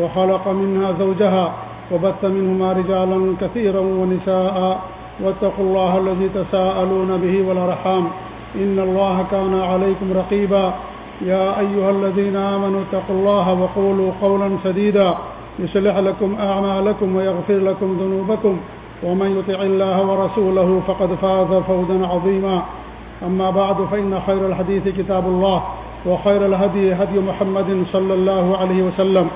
وخلق منها زوجها وبث منهما رجالا كثيرا ونساء. واتقوا الله الذي تساءلون به والأرحام. إن الله كان عليكم رقيبا. يا أيها الذين آمنوا اتقوا الله وقولوا قولا سديدا. يصلح لكم أعمالكم ويغفر لكم ذنوبكم. ومن يطع الله ورسوله فقد فاز فوزا عظيما. أما بعد، فإن خير الحديث كتاب الله وخير الهدي هدي محمد صلى الله عليه وسلم.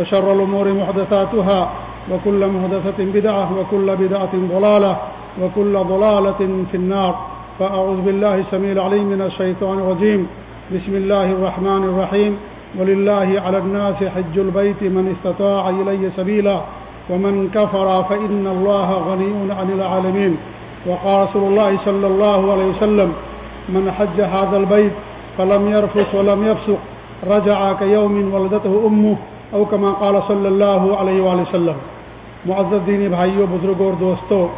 وشر الأمور محدثاتها، وكل محدثة بدعة، وكل بدعة ضلالة، وكل ضلالة في النار. فأعوذ بالله سميع العليم من الشيطان الرجيم. بسم الله الرحمن الرحيم. ولله على الناس حج البيت من استطاع إليه سبيلا، ومن كفر فإن الله غني عن العالمين. وقال رسول الله صلى الله عليه وسلم، من حج هذا البيت فلم يرفث ولم يفسق، رجع كيوم ولدته أمه او کما قال صلی اللہ علیہ وآلہ وسلم۔ معزز دینی بھائیوں بزرگوں اور دوستوں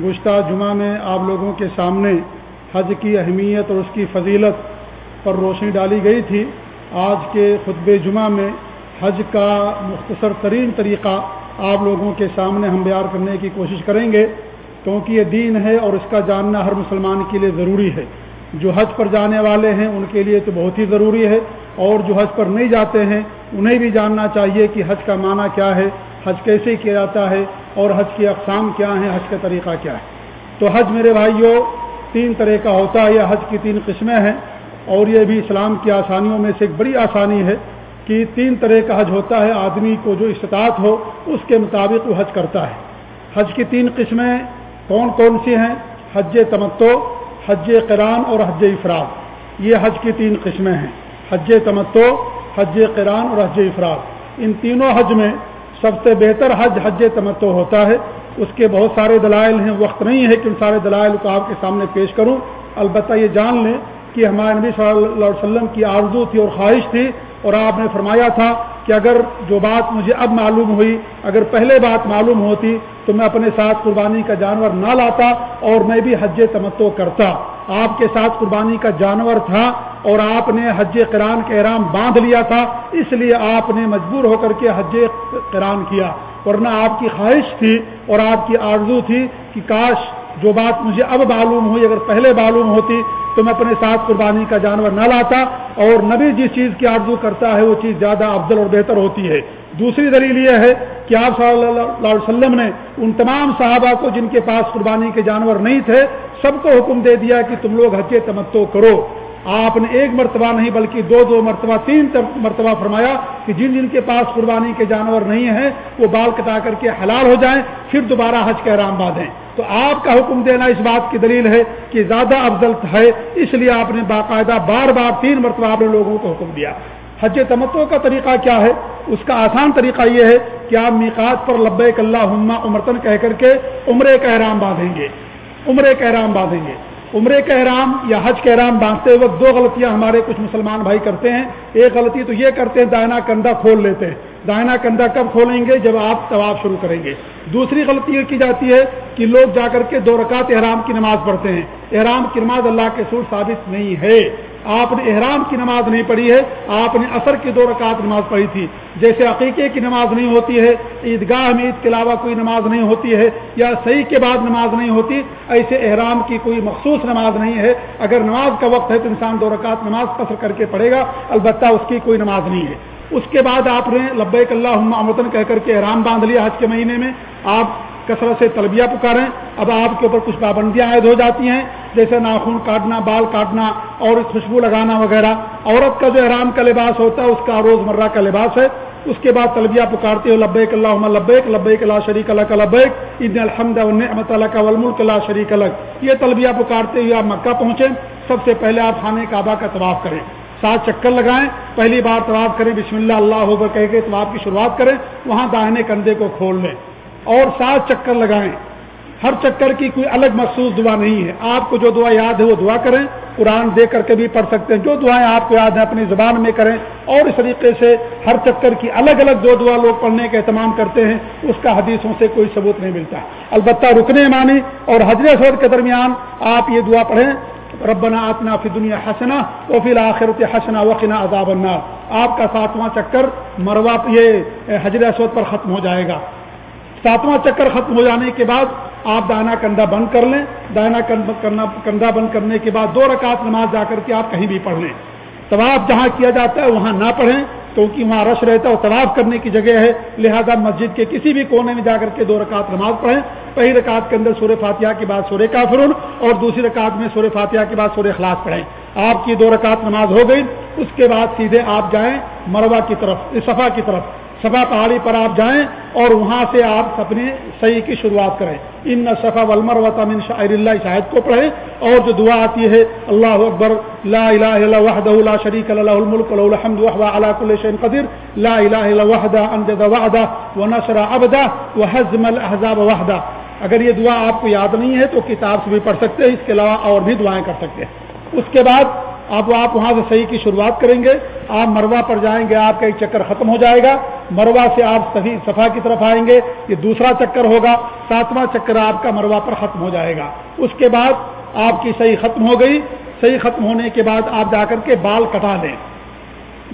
گزشتہ جمعہ میں آپ لوگوں کے سامنے حج کی اہمیت اور اس کی فضیلت پر روشنی ڈالی گئی تھی۔ آج کے خطب جمعہ میں حج کا مختصر ترین طریقہ آپ لوگوں کے سامنے ہم بیار کرنے کی کوشش کریں گے۔ کیونکہ یہ دین ہے اور اس کا جاننا ہر مسلمان کے لیے ضروری ہے۔ جو حج پر جانے والے ہیں، ان کے لیے تو بہت ہی ضروری ہے۔ اور جو حج پر نہیں جاتے ہیں، انہیں بھی جاننا چاہیے کہ حج کا معنی کیا ہے، حج کیسے کیا جاتا ہے اور حج کی اقسام کیا ہیں، حج کا طریقہ کیا ہے۔ تو حج میرے بھائیوں، تین طرح کا ہوتا ہے یا حج کی تین قسمیں ہیں۔ اور یہ بھی اسلام کی آسانیوں میں سے ایک بڑی آسانی ہے کہ تین طرح کا حج ہوتا ہے۔ آدمی کو جو استطاعت ہو، اس کے مطابق وہ حج کرتا ہے۔ حج کی تین قسمیں کون کون سی ہیں؟ حج تمتو حج قران اور حج افراد۔ یہ حج کی تین قسمیں ہیں۔ حج تمتو، حج قران اور حج افراد۔ ان تینوں حج میں سب سے بہتر حج حج تمتو ہوتا ہے۔ اس کے بہت سارے دلائل ہیں، وقت نہیں ہے کہ ان سارے دلائل کو آپ کے سامنے پیش کروں۔ البتہ یہ جان لیں کہ ہمارے نبی صلی اللہ علیہ وسلم کی آرزو تھی اور خواہش تھی اور آپ نے فرمایا تھا کہ اگر جو بات مجھے اب معلوم ہوئی، اگر پہلے بات معلوم ہوتی تو میں اپنے ساتھ قربانی کا جانور نہ لاتا اور میں بھی حج تمتو کرتا۔ آپ کے ساتھ قربانی کا جانور تھا اور آپ نے حج قرآن کے احرام باندھ لیا تھا، اس لیے آپ نے مجبور ہو کر کے حج قرآن کیا۔ ورنہ آپ کی خواہش تھی اور آپ کی آرزو تھی کہ کاش جو بات مجھے اب معلوم ہوئی، اگر پہلے معلوم ہوتی تو میں اپنے ساتھ قربانی کا جانور نہ لاتا۔ اور نبی جس چیز کی آرزو کرتا ہے، وہ چیز زیادہ افضل اور بہتر ہوتی ہے۔ دوسری دلیل یہ ہے کہ آپ صلی اللہ علیہ وسلم نے ان تمام صحابہ کو جن کے پاس قربانی کے جانور نہیں تھے، سب کو حکم دے دیا کہ تم لوگ حج تمتو کرو۔ آپ نے ایک مرتبہ نہیں بلکہ دو دو مرتبہ تین مرتبہ فرمایا کہ جن جن کے پاس قربانی کے جانور نہیں ہیں، وہ بال کٹا کر کے حلال ہو جائیں، پھر دوبارہ حج کے احرام باندھیں۔ تو آپ کا حکم دینا اس بات کی دلیل ہے کہ زیادہ افضل ہے، اس لیے آپ نے باقاعدہ بار بار تین مرتبہ آپ نے لوگوں کو حکم دیا۔ حج تمتو کا طریقہ کیا ہے؟ اس کا آسان طریقہ یہ ہے کہ آپ میقات پر لبیک اللہ عمرتن کہہ کر کے عمرے کا احرام باندھیں گے۔ عمرے کا احرام باندھیں گے۔ عمرے کا احرام یا حج کا احرام باندھتے وقت دو غلطیاں ہمارے کچھ مسلمان بھائی کرتے ہیں۔ ایک غلطی تو یہ کرتے ہیں دائنا کندھا کھول لیتے ہیں۔ دائنا کندھا کب کھولیں گے؟ جب آپ طواف شروع کریں گے۔ دوسری غلطی یہ کی جاتی ہے کہ لوگ جا کر کے دو رکعت احرام کی نماز پڑھتے ہیں۔ احرام کی نماز اللہ کے سور ثابت نہیں ہے۔ آپ نے احرام کی نماز نہیں پڑھی ہے، آپ نے اثر کی دو رکعت نماز پڑھی تھی۔ جیسے عقیقے کی نماز نہیں ہوتی ہے، عیدگاہ میں عید کے علاوہ کوئی نماز نہیں ہوتی ہے یا صحیح کے بعد نماز نہیں ہوتی، ایسے احرام کی کوئی مخصوص نماز نہیں ہے۔ اگر نماز کا وقت ہے تو انسان دو رکعت نماز قصر کر کے پڑھے گا، البتہ اس کی کوئی نماز نہیں ہے۔ اس کے بعد آپ نے لبیک اللہ امتن کہہ کر کے احرام باندھ لیا حج کے مہینے میں۔ آپ کثرت سے تلبیہ پکاریں۔ اب آپ کے اوپر کچھ پابندیاں عائد ہو جاتی ہیں، جیسے ناخن کاٹنا، بال کاٹنا اور خوشبو لگانا وغیرہ۔ عورت کا جو احرام کا لباس ہوتا ہے، اس کا روز مرہ کا لباس ہے۔ اس کے بعد تلبیہ پکارتے ہو، لبیک اللہ لبیک لبیک اللہ شریک اللہ کا لبیک عید الحمد الحمد اللہ کا ولملک اللہ شریک الگ یہ تلبیہ پکارتے ہوئے آپ مکہ پہنچیں۔ سب سے پہلے آپ خانے کعبہ کا طواف کریں۔ سات چکر لگائیں۔ پہلی بار طواف کریں، بسم اللہ اللہ ہو کہہ کے طواف کی شروعات کریں۔ وہاں داہنے کندھے کو کھول لیں۔ اور سات چکر لگائیں۔ ہر چکر کی کوئی الگ مخصوص دعا نہیں ہے۔ آپ کو جو دعا یاد ہے وہ دعا کریں۔ قرآن دے کر کے بھی پڑھ سکتے ہیں۔ جو دعائیں آپ کو یاد ہیں اپنی زبان میں کریں۔ اور اس طریقے سے ہر چکر کی الگ الگ جو دعا لوگ پڑھنے کا اہتمام کرتے ہیں۔ اس کا حدیثوں سے کوئی ثبوت نہیں ملتا۔ البتہ رکنے مانی اور حضرت سور کے درمیان آپ یہ دعا پڑھیں۔ ربنا آتنا فی دنیا حسنا و فی الآخرت حسنا وقنا عذاب النار۔ آپ کا ساتواں چکر مروا یہ حضرت اسود پر ختم ہو جائے گا۔ ساتواں چکر ختم ہو جانے کے بعد آپ دائنا کندھا بند کر لیں۔ دائنا کندھا بند کرنے کے بعد دو رکعت نماز جا کر کے آپ کہیں بھی پڑھ لیں۔ طواف جہاں کیا جاتا ہے وہاں نہ پڑھیں، کیونکہ وہاں رش رہتا ہے اور طواف کرنے کی جگہ ہے۔ لہذا مسجد کے کسی بھی کونے میں جا کر کے دو رکعت نماز پڑھیں۔ پہلی رکعت کے اندر سورہ فاتحہ کے بعد سورہ کافرون اور دوسری رکعت میں سورہ فاتحہ کے بعد سورہ خلاص پڑھیں۔ آپ کی دو رکعت نماز ہو گئی، اس کے بعد سیدھے آپ جائیں مروا کی طرف صفا کی طرف۔ صفا پہاڑی پر آپ جائیں اور وہاں سے آپ اپنے صحیح کی شروعات کریں۔ ان صفا ولمر وطمن شاعر اللہ شاہد کو پڑھیں۔ اور جو دعا آتی ہے، اللہ اکبر، لا الہ الا وحدہ لا شریک له الملک له الحمد وهو على كل شيء قدير لا الہ الا وحدہ انجد وعدہ ونصر عبدہ وهزم الاحزاب وحدہ۔ اگر یہ دعا آپ کو یاد نہیں ہے تو کتاب سے بھی پڑھ سکتے ہیں، اس کے علاوہ اور بھی دعائیں کر سکتے ہیں۔ اس کے بعد اب آپ وہاں سے صحیح کی شروعات کریں گے۔ آپ مروا پر جائیں گے، آپ کا ایک چکر ختم ہو جائے گا۔ مروا سے آپ صحیح صفا کی طرف آئیں گے۔ یہ دوسرا چکر ہوگا، ساتواں چکر آپ کا مروا پر ختم ہو جائے گا۔ اس کے بعد آپ کی صحیح ختم ہو گئی۔ صحیح ختم ہونے کے بعد آپ جا کر کے بال کٹا لیں۔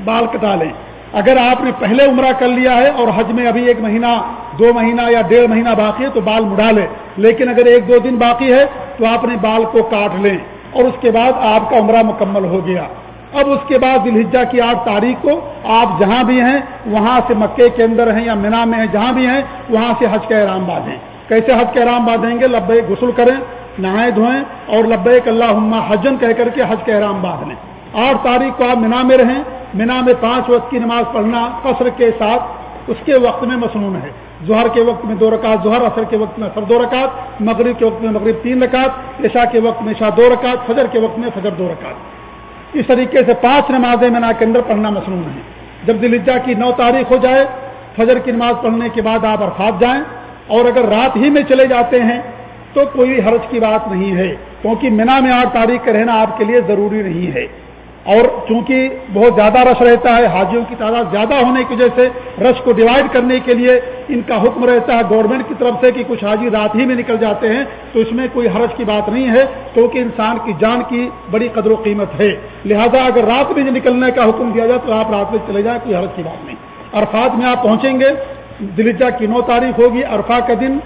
بال کٹا لیں۔ اگر آپ نے پہلے عمرہ کر لیا ہے اور حج میں ابھی ایک مہینہ، دو مہینہ یا ڈیڑھ مہینہ باقی ہے تو بال مڑا لیں۔ لیکن اگر ایک دو دن باقی ہے تو آپ نے بال کو کاٹ لیں۔ اور اس کے بعد آپ کا عمرہ مکمل ہو گیا۔ اب اس کے بعد دلحجہ کی آٹھ تاریخ کو آپ جہاں بھی ہیں، وہاں سے مکے کے اندر ہیں یا مینا میں ہیں، جہاں بھی ہیں، وہاں سے حج کا احرام باندھیں۔ کیسے حج کا احرام باندھیں گے؟ لبے غسل کریں، نہائے دھوئیں اور لبیک اللہ حجن کہہ کر کے حج کا احرام باندھ لیں آٹھ تاریخ کو آپ مینا میں رہیں۔ مینا میں پانچ وقت کی نماز پڑھنا، قصر کے ساتھ، اس کے وقت میں مصنون ہے ظہر کے وقت میں دو رکعت، ظہر اثر کے وقت میں اثر دو رکعت، مغرب کے وقت میں مغرب تین رکعت، عشاء کے وقت میں عشاء دو رکعت، فجر کے وقت میں فجر دو رکعت۔ اس طریقے سے پانچ نمازیں مینا کے اندر پڑھنا مصنون ہے جب دلجا کی نو تاریخ ہو جائے، فجر کی نماز پڑھنے کے بعد آپ عرفات جائیں، اور اگر رات ہی میں چلے جاتے ہیں، تو کوئی حرج کی بات نہیں ہے، کیونکہ مینا میں آٹھ تاریخ کا رہنا آپ کے لیے ضروری نہیں ہے۔ اور چونکہ بہت زیادہ رش رہتا ہے، حاجیوں کی تعداد زیادہ ہونے کی وجہ سے رش کو ڈیوائڈ کرنے کے لیے ان کا حکم رہتا ہے گورنمنٹ کی طرف سے کہ کچھ حاجی رات ہی میں نکل جاتے ہیں، تو اس میں کوئی حرج کی بات نہیں ہے، کیونکہ انسان کی جان کی بڑی قدر و قیمت ہے۔ لہذا اگر رات میں نکلنے کا حکم دیا جائے تو آپ رات میں چلے جائیں، کوئی حرج کی بات نہیں۔ عرفات میں آپ پہنچیں گے، دلجا کی نو تاریخ ہوگی عرفا کا دن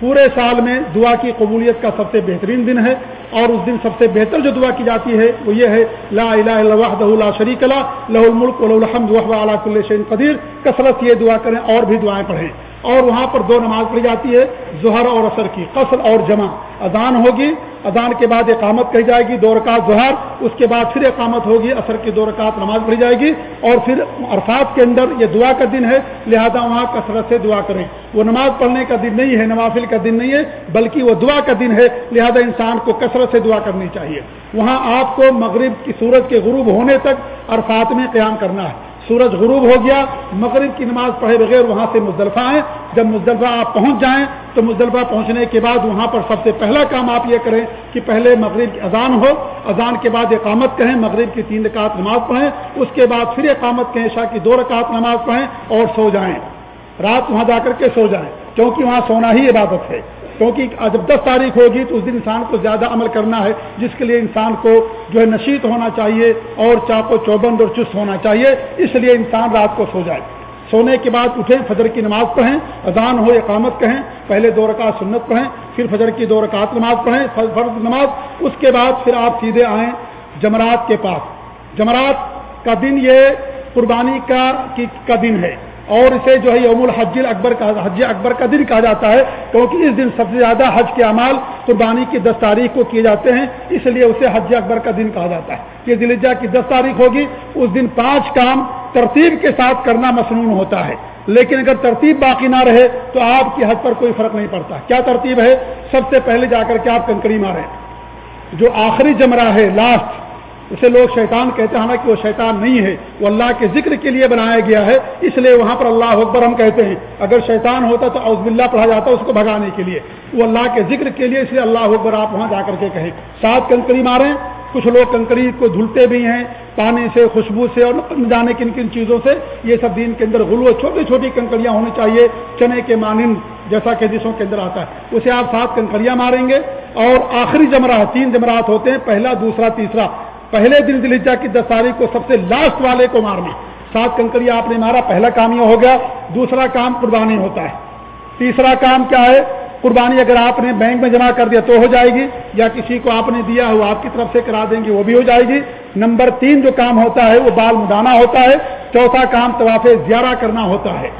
پورے سال میں دعا کی قبولیت کا سب سے بہترین دن ہے۔ اور اس دن سب سے بہتر جو دعا کی جاتی ہے وہ یہ ہے، لا الہ الا وحدہ لا شریک لا لہ الملک و الحمد وهو على كل شيء قدیر۔ کثرت یہ دعا کریں، اور بھی دعائیں پڑھیں۔ اور وہاں پر دو نماز پڑھی جاتی ہے، ظہر اور اثر کی، قصر اور جمع۔ اذان ہوگی، اذان کے بعد اقامت کہی جائے گی، دو رکعت ظہر، اس کے بعد پھر اقامت ہوگی اثر کی دو رکعت نماز پڑھی جائے گی۔ اور پھر عرفات کے اندر یہ دعا کا دن ہے، لہذا وہاں کثرت سے دعا کریں۔ وہ نماز پڑھنے کا دن نہیں ہے، نوافل کا دن نہیں ہے، بلکہ وہ دعا کا دن ہے۔ لہذا انسان کو کثرت سے دعا کرنی چاہیے۔ وہاں آپ کو مغرب کی سورج کے غروب ہونے تک عرفات میں قیام کرنا ہے۔ سورج غروب ہو گیا، مغرب کی نماز پڑھے بغیر وہاں سے مزدلفہ آئیں۔ جب مزدلفہ آپ پہنچ جائیں تو مزدلفہ پہنچنے کے بعد وہاں پر سب سے پہلا کام آپ یہ کریں کہ پہلے مغرب کی اذان ہو۔ اذان کے بعد اقامت کہیں، مغرب کی تین رکعت نماز پڑھیں۔ اس کے بعد پھر اقامت کہیں، عشاء کی دو رکعت نماز پڑھیں اور سو جائیں۔ رات وہاں جا کر کے سو جائیں، کیونکہ وہاں سونا ہی عبادت ہے۔ کیونکہ جب دس تاریخ ہوگی تو اس دن انسان کو زیادہ عمل کرنا ہے، جس کے لیے انسان کو جو ہے نشیت ہونا چاہیے اور چاقو چوبند اور چست ہونا چاہیے، اس لیے انسان رات کو سو جائے۔ سونے کے بعد اٹھیں، فجر کی نماز پڑھیں، اذان ہو، اقامت کہیں، پہلے دو رکعت سنت پڑھیں، پھر فجر کی دو رکعت نماز پڑھیں، فرض نماز، اس کے بعد پھر آپ سیدھے آئیں جمرات کے پاس۔ جمرات کا دن یہ قربانی کا دن ہے۔ اور اسے جو ہے یوم الحج اکبر کا حج اکبر کا دن کہا جاتا ہے، کیونکہ اس دن سب سے زیادہ حج کے اعمال قربانی کی دس تاریخ کو کیے جاتے ہیں، اس لیے اسے حج اکبر کا دن کہا جاتا ہے۔ یہ دلجا کی دس تاریخ ہوگی، اس دن پانچ کام ترتیب کے ساتھ کرنا مصنون ہوتا ہے۔ لیکن اگر ترتیب باقی نہ رہے، تو آپ کی حج پر کوئی فرق نہیں پڑتا۔ کیا ترتیب ہے؟ سب سے پہلے جا کر کے آپ کنکری ماریں۔ جو آخری جمرہ ہے لاسٹ اسے لوگ شیطان کہتے ہیں، حالانکہ وہ شیطان نہیں ہے، وہ اللہ کے ذکر کے لیے بنایا گیا ہے، اس لیے وہاں پر اللہ اکبر ہم کہتے ہیں۔ اگر شیطان ہوتا تو اوز بلّہ پڑھا جاتا اس کو بھگانے کے لیے۔ وہ اللہ کے ذکر کے لیے، اس لیے اللہ اکبر آپ وہاں جا کر کے کہیں۔ سات کنکری ماریں، کچھ لوگ کنکری کو دھلتے بھی ہیں، پانی سے، خوشبو سے اور جانے کن کن چیزوں سے۔ یہ سب دین کے اندر غلو چھوٹی چھوٹی کنکریاں ہونی چاہیے، چنے کے مانند جیسا کہ حدیثوں کے اندر آتا ہے۔ اسے آپ سات کنکریاں ماریں گے اور آخری جمرات تین جمرات ہوتے ہیں، پہلا، دوسرا، تیسرا۔ پہلے دن دلجا کی دس تاریخ کو سب سے لاسٹ والے کو مارنا۔ سات کنکریاں آپ نے مارا، پہلا کام یہ ہو گیا، دوسرا کام قربانی ہوتا ہے۔ تیسرا کام کیا ہے؟ قربانی اگر آپ نے بینک میں جمع کر دیا تو ہو جائے گی، یا کسی کو آپ نے دیا وہ آپ کی طرف سے کرا دیں گے، وہ بھی ہو جائے گی۔ نمبر تین جو کام ہوتا ہے، وہ بال مڈانا ہوتا ہے۔ چوتھا کام طواف زیارہ کرنا ہوتا ہے۔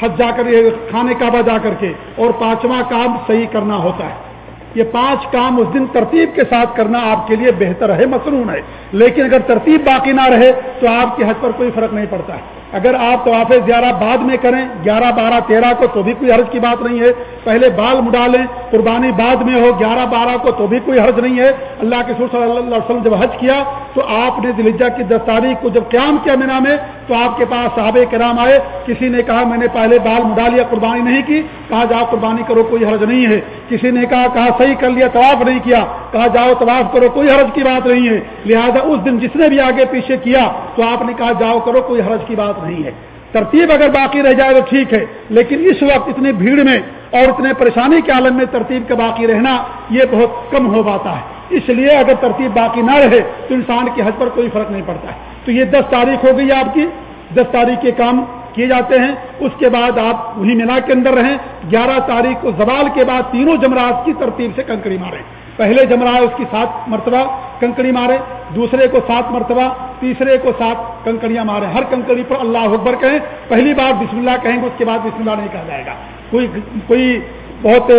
حج جا کر کھانے کعبہ جا کر کے، اور پانچواں کام صحیح کرنا ہوتا ہے۔ یہ پانچ کام اس دن ترتیب کے ساتھ کرنا آپ کے لیے بہتر ہے، مصنون ہے۔ لیکن اگر ترتیب باقی نہ رہے تو آپ کے حج پر کوئی فرق نہیں پڑتا۔ ہے اگر آپ طواف زیارہ بعد میں کریں، گیارہ بارہ تیرہ کو تو بھی کوئی حرض کی بات نہیں ہے۔ پہلے بال مڈالیں قربانی بعد میں ہو، گیارہ بارہ کو تو بھی کوئی حرض نہیں ہے۔ اللہ کے سور صلی اللہ علیہ وسلم جب حج کیا تو آپ نے دلجا کی دس تاریخ کو جب قیام کیا مینا میں تو آپ کے پاس صحابہ کرام آئے۔ کسی نے کہا، میں نے پہلے بال مڈا لیا، قربانی نہیں کی۔ کہا، جاؤ قربانی کرو، کوئی حرض نہیں ہے۔ کسی نے کہا کہا، صحیح کر لیا، طواف نہیں کیا۔ کہا، جاؤ طواف کرو، کوئی حرض کی بات نہیں ہے۔ لہذا اس دن جس نے بھی آگے پیچھے کیا تو آپ نے کہا، جاؤ کرو، کوئی حرض کی بات نہیں۔ ہے۔ ترتیب اگر باقی رہ جائے تو ٹھیک ہے، لیکن اس وقت اتنی بھیڑ میں اور اتنے پریشانی کے عالم میں ترتیب کا باقی رہنا یہ بہت کم ہو پاتا ہے۔ اس لیے اگر ترتیب باقی نہ رہے تو انسان کے حد پر کوئی فرق نہیں پڑتا ہے۔ تو یہ دس تاریخ ہو گئی آپ کی۔ دس تاریخ کے کام کیے جاتے ہیں۔ اس کے بعد آپ وہی مینا کے اندر رہیں۔ گیارہ تاریخ کو زوال کے بعد تینوں جمرات کی ترتیب سے کنکڑی ماریں۔ پہلے جم رہا ہے اس کی سات مرتبہ کنکڑی مارے، دوسرے کو سات مرتبہ، تیسرے کو سات کنکڑیاں مارے۔ ہر کنکڑی پر اللہ اکبر کہیں۔ پہلی بار بسم اللہ کہیں گے، اس کے بعد بسم اللہ نہیں کہا جائے گا۔ کوئی کوئی بہت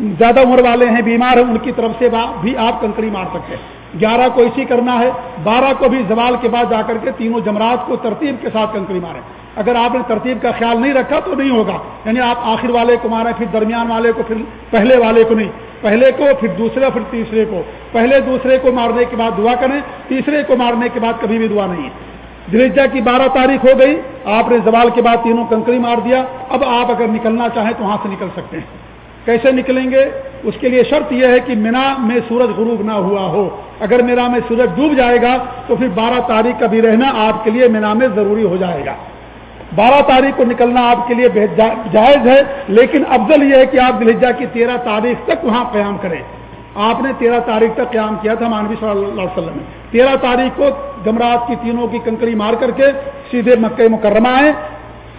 زیادہ عمر والے ہیں، بیمار ہیں، ان کی طرف سے بھی آپ کنکڑی مار سکتے ہیں۔ گیارہ کو اسی کرنا ہے، بارہ کو بھی زوال کے بعد جا کر کے تینوں جمرات کو ترتیب کے ساتھ کنکڑی ماریں۔ اگر آپ نے ترتیب کا خیال نہیں رکھا تو نہیں ہوگا۔ یعنی آپ آخر والے کو ماریں، پھر درمیان والے کو، پھر پہلے والے کو نہیں۔ پہلے کو، پھر دوسرے، پھر تیسرے کو۔ پہلے دوسرے کو مارنے کے بعد دعا کریں، تیسرے کو مارنے کے بعد کبھی بھی دعا نہیں۔ ہے دلجا کی بارہ تاریخ ہو گئی، آپ نے زوال کے بعد تینوں کنکری مار دیا۔ اب آپ اگر نکلنا چاہیں تو وہاں سے نکل سکتے ہیں۔ کیسے نکلیں گے؟ اس کے لیے شرط یہ ہے کہ مینا میں سورج غروب نہ ہوا ہو۔ اگر مینا میں سورج ڈوب جائے گا، تو پھر بارہ تاریخ کا بھی رہنا آپ کے لیے مینا میں ضروری ہو جائے گا۔ بارہ تاریخ کو نکلنا آپ کے لیے جائز ہے، لیکن افضل یہ ہے کہ آپ دلجا کی تیرہ تاریخ تک وہاں قیام کریں۔ آپ نے تیرہ تاریخ تک قیام کیا تھا مانوی صلی اللہ علیہ وسلم نے۔ تیرہ تاریخ کو جمرات کی تینوں کی کنکری مار کر کے سیدھے مکہ مکرمہ آئیں۔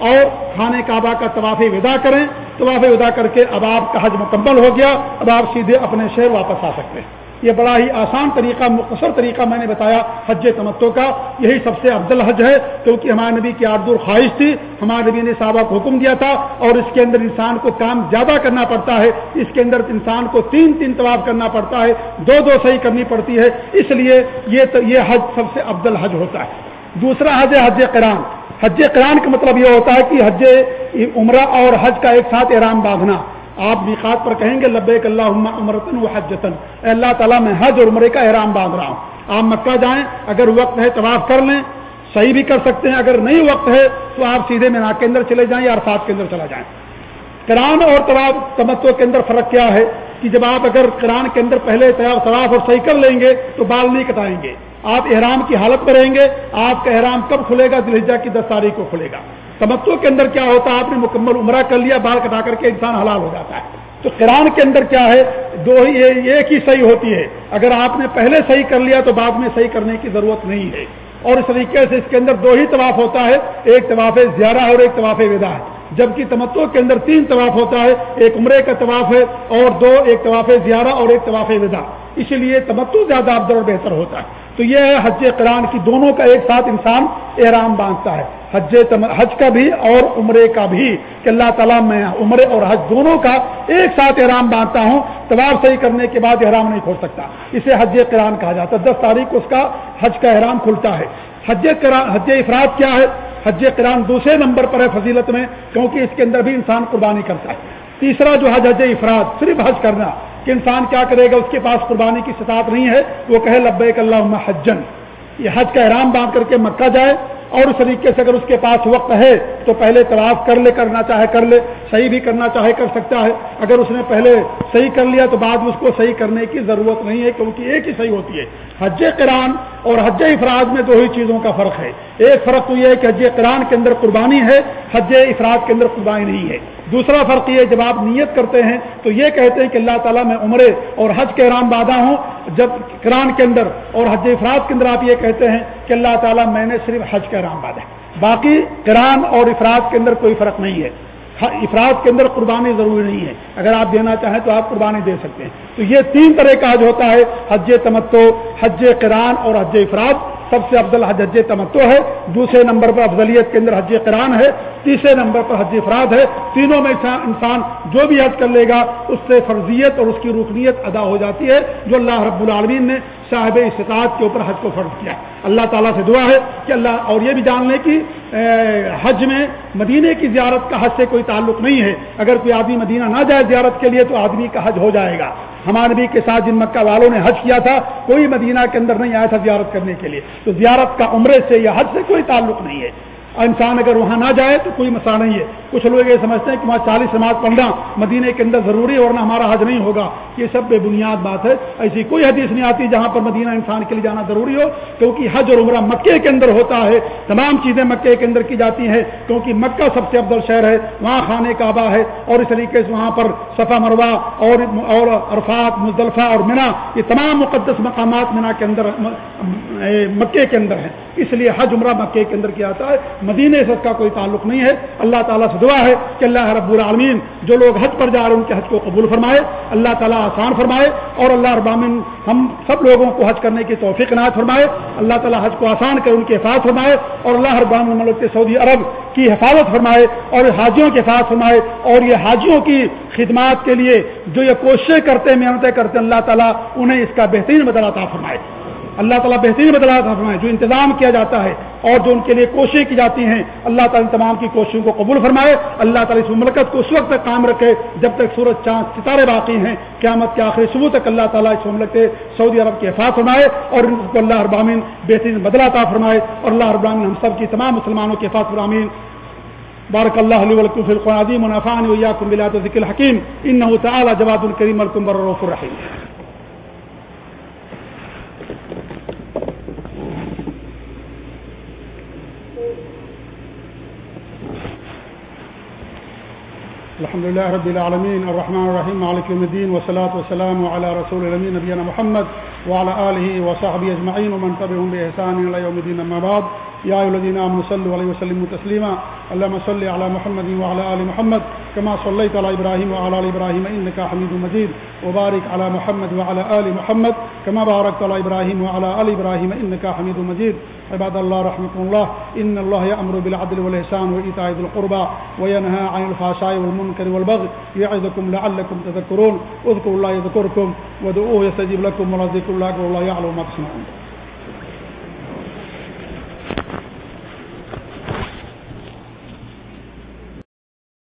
اور خانے کعبہ کا طواف ودا کریں۔ طواف ودا کر کے اب آپ کا حج مکمل ہو گیا۔ اب آپ سیدھے اپنے شہر واپس آ سکتے ہیں۔ یہ بڑا ہی آسان طریقہ، مختصر طریقہ میں نے بتایا حج تمتو کا۔ یہی سب سے افضل حج ہے، کیونکہ ہمارے نبی کی آرد خواہش تھی۔ ہمارے نبی نے صحابہ کو حکم دیا تھا اور اس کے اندر انسان کو کام زیادہ کرنا پڑتا ہے۔ اس کے اندر انسان کو تین تین طواف کرنا پڑتا ہے، دو دو صحیح کرنی پڑتی ہے۔ اس لیے یہ حج سب سے افضل حج ہوتا ہے۔ دوسرا حج ہے حج کران حج کران کا مطلب یہ ہوتا ہے کہ حج عمرہ اور حج کا ایک ساتھ احرام باندھنا۔ آپ میقات پر کہیں گے، لبیک اللہ عمرتن و حجتن۔ اے اللہ تعالیٰ، میں حج اور عمرے کا احرام باندھ رہا ہوں۔ آپ مکہ جائیں، اگر وقت ہے طواف کر لیں۔ صحیح بھی کر سکتے ہیں، اگر نہیں وقت ہے تو آپ سیدھے مینا کے اندر چلے جائیں یا عرفات کے اندر چلا جائیں۔ کران اور طواف تمتو کے اندر فرق کیا ہے؟ کہ جب آپ اگر کران کے اندر پہلے طواف اور صحیح کر لیں گے تو بال نہیں کٹائیں گے۔ آپ احرام کی حالت میں رہیں گے، آپ کا احرام کب کھلے گا؟ دلجا کی دس تاریخ کو کھلے گا۔ تمتو کے اندر کیا ہوتا ہے؟ آپ نے مکمل عمرہ کر لیا، بال کٹا کر کے انسان حلال ہو جاتا ہے۔ تو قرآن کے اندر کیا ہے؟ دو ہی ایک ہی صحیح ہوتی ہے۔ اگر آپ نے پہلے صحیح کر لیا تو بعد میں صحیح کرنے کی ضرورت نہیں ہے۔ اور اس طریقے سے اس کے اندر دو ہی طواف ہوتا ہے، ایک طواف زیارہ اور ایک طواف ودا ہے جبکہ تمتو کے اندر تین طواف ہوتا ہے، ایک عمرے کا طواف ہے اور دو، ایک طواف زیارہ اور ایک طواف ودا اسی لیے تمتو زیادہ افضل اور بہتر ہوتا ہے۔ تو یہ ہے حج قرآن کی دونوں کا ایک ساتھ انسان احرام باندھتا ہے۔ حج حج کا بھی اور عمرے کا بھی کہ اللہ تعالیٰ میں عمرے اور حج دونوں کا ایک ساتھ احرام باندھتا ہوں، طواف صحیح کرنے کے بعد احرام نہیں کھول سکتا۔ اسے حج قرآن کہا جاتا ہے۔ دس تاریخ کو اس کا حج کا احرام کھلتا ہے۔ حج حج افراد کیا ہے؟ حج قرآن دوسرے نمبر پر ہے فضیلت میں، کیونکہ اس کے اندر بھی انسان قربانی کرتا ہے۔ تیسرا جو حج حج افراد، صرف حج کرنا، کہ انسان کیا کرے گا؟ اس کے پاس قربانی کی سطاعت نہیں ہے۔ وہ کہے، لبیک اللہ حجن۔ یہ حج کا احرام باندھ کر کے مکہ جائے۔ اور اس طریقے سے اگر اس کے پاس وقت ہے تو پہلے طواف کر لے، کرنا چاہے کر لے، صحیح بھی کرنا چاہے کر سکتا ہے۔ اگر اس نے پہلے صحیح کر لیا تو بعد میں اس کو صحیح کرنے کی ضرورت نہیں ہے، کیونکہ ایک ہی صحیح ہوتی ہے۔ حج کران اور حج افراد میں دو ہی چیزوں کا فرق ہے۔ ایک فرق تو یہ ہے کہ حج کران کے اندر قربانی ہے، حج افراد کے اندر قربانی نہیں ہے۔ دوسرا فرق یہ جب آپ نیت کرتے ہیں تو یہ کہتے ہیں کہ اللہ تعالیٰ میں عمرے اور حج کے رام بادہ ہوں۔ جب کران کے اندر اور حج افراد کے اندر آپ یہ کہتے ہیں کہ اللہ تعالیٰ میں نے صرف حج کے رام بادہ باقی کران اور افراد کے اندر کوئی فرق نہیں ہے۔ افراد کے اندر قربانی ضروری نہیں ہے۔ اگر آپ دینا چاہیں تو آپ قربانی دے سکتے ہیں۔ تو یہ تین طرح کا حج ہوتا ہے۔ حج تمتو حج کران اور حج افراد۔ سب سے افضل حج حج تمتو ہے، دوسرے نمبر پر افضلیت کے اندر حج کران ہے، تیسرے نمبر پر حج افراد ہے۔ تینوں میں انسان جو بھی حج کر لے گا، اس سے فرضیت اور اس کی رکنیت ادا ہو جاتی ہے، جو اللہ رب العالمین نے صاحب استطاعت کے اوپر حج کو فرض کیا۔ اللہ تعالیٰ سے دعا ہے کہ اللہ اور یہ بھی جان لیں کہ حج میں مدینے کی زیارت کا حج سے کوئی تعلق نہیں ہے۔ اگر کوئی آدمی مدینہ نہ جائے زیارت کے لیے، تو آدمی کا حج ہو جائے گا۔ ہمارے نبی کے ساتھ جن مکہ والوں نے حج کیا تھا، کوئی مدینہ کے اندر نہیں آیا تھا زیارت کرنے کے لیے۔ تو زیارت کا عمرے سے یا حج سے کوئی تعلق نہیں ہے۔ انسان اگر وہاں نہ جائے تو کوئی مسئلہ نہیں ہے۔ کچھ لوگ یہ سمجھتے ہیں کہ وہاں چالیس سماج پڑھنا مدینے کے اندر ضروری ہے ورنہ ہمارا حج نہیں ہوگا۔ یہ سب بے بنیاد بات ہے۔ ایسی کوئی حدیث نہیں آتی جہاں پر مدینہ انسان کے لیے جانا ضروری ہو، کیونکہ حج اور عمرہ مکے کے اندر ہوتا ہے۔ تمام چیزیں مکے کے اندر کی جاتی ہیں، کیونکہ مکہ سب سے افضل شہر ہے، وہاں خانے کعبہ ہے اور اس طریقے سے وہاں پر صفا مروا اور اور عرفات، مزدلفہ اور منا یہ تمام مقدس مقامات منا کے اندر مکے کے اندر ہیں۔ اس لیے حج عمرہ مکے کے اندر کیا جاتا ہے۔ مدینے سے اس کا کوئی تعلق نہیں ہے۔ اللہ تعالیٰ سے دعا ہے کہ اللہ رب العالمین جو لوگ حج پر جا رہے ہیں، ان کے حج کو قبول فرمائے۔ اللہ تعالیٰ آسان فرمائے اور اللہ رب العالمین ہم سب لوگوں کو حج کرنے کی توفیق عنایت فرمائے۔ اللہ تعالیٰ حج کو آسان کر ان کی حفاظت فرمائے اور اللہ رب العالمین ملک سعودی عرب کی حفاظت فرمائے اور حاجیوں کی حفاظت فرمائے۔ اور یہ حاجیوں کی خدمات کے لیے جو یہ کوششیں کرتے محنتیں کرتے اللہ تعالیٰ انہیں اس کا بہترین بدلا عطا فرمائے۔ اللہ تعالیٰ بہترین بدلا فرمائے، جو انتظام کیا جاتا ہے اور جو ان کے لیے کوششیں کی جاتی ہیں، اللہ تعالیٰ ان تمام کی کوششوں کو قبول فرمائے۔ اللہ تعالیٰ اس مملکت کو اس وقت تک کام رکھے جب تک سورج، چاند، ستارے باقی ہیں۔ قیامت کے آخری صبح تک اللہ تعالیٰ اس مملکت سعودی عرب کے حفاظ فرمائے اور ان کو اللہ ابامین بہترین بدلا عطا فرمائے اور اللہ ابامین ہم سب کی تمام مسلمانوں کے حفاظ فرامین بارک اللہ علیہ ولکم فی القرآن منافعان ویاکم بلاد ذکر الحکیم۔ انہو تعالی جواد الکریم الکم برروف الرحیم۔ الحمد لله رب العالمين الرحمن الرحيم مالك يوم الدين والصلاة والسلام على رسول الأمين نبينا محمد وعلى آله وصحبه أجمعين ومن تبعهم بإحسان إلى يوم الدين أما بعد يا أيها الذين آمنوا صلوا عليه وسلموا تسليما. اللهم صل على محمد وعلى آل محمد كما صليت على إبراهيم وعلى آل إبراهيم إنك حميد مجيد. وبارك على محمد وعلى آل محمد كما باركت على إبراهيم وعلى آل إبراهيم إنك حميد مجيد. عباد الله رحمة الله. إن الله يأمر بالعدل والإحسان وإيتاء ذي القربى وينهى عن الفحشاء والمنكر والبغي يعظكم لعلكم تذكرون. اذكروا الله يذكركم ودعوه يستجيب لكم ولذكر الله والله يعلم ما تصنعون.